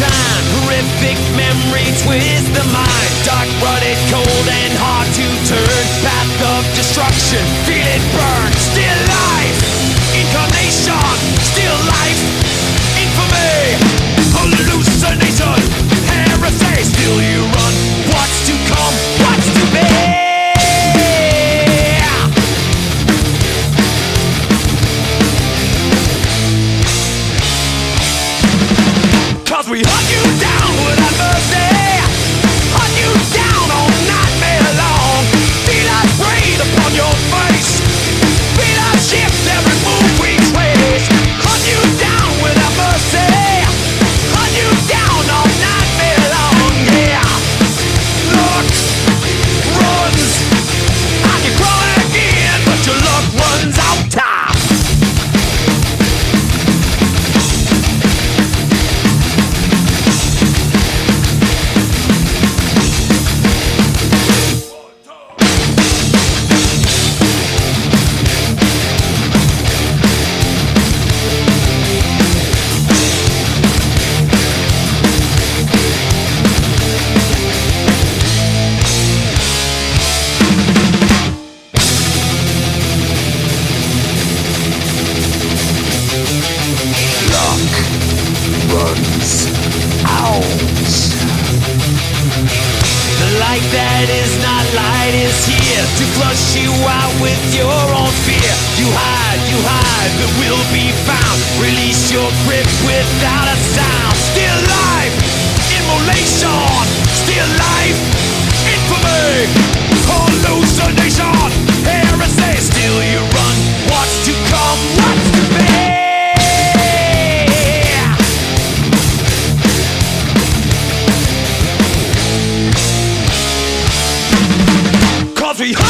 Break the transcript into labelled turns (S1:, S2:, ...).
S1: time. Horrific memory twist the mind. Dark blooded, cold and hard to turn. Path of destruction, feel it burn. Still life, is not light is here to flush you out with your own fear. You hide, you hide, but will be found. Release your grip without a sound. Still life, immolation. Still life, you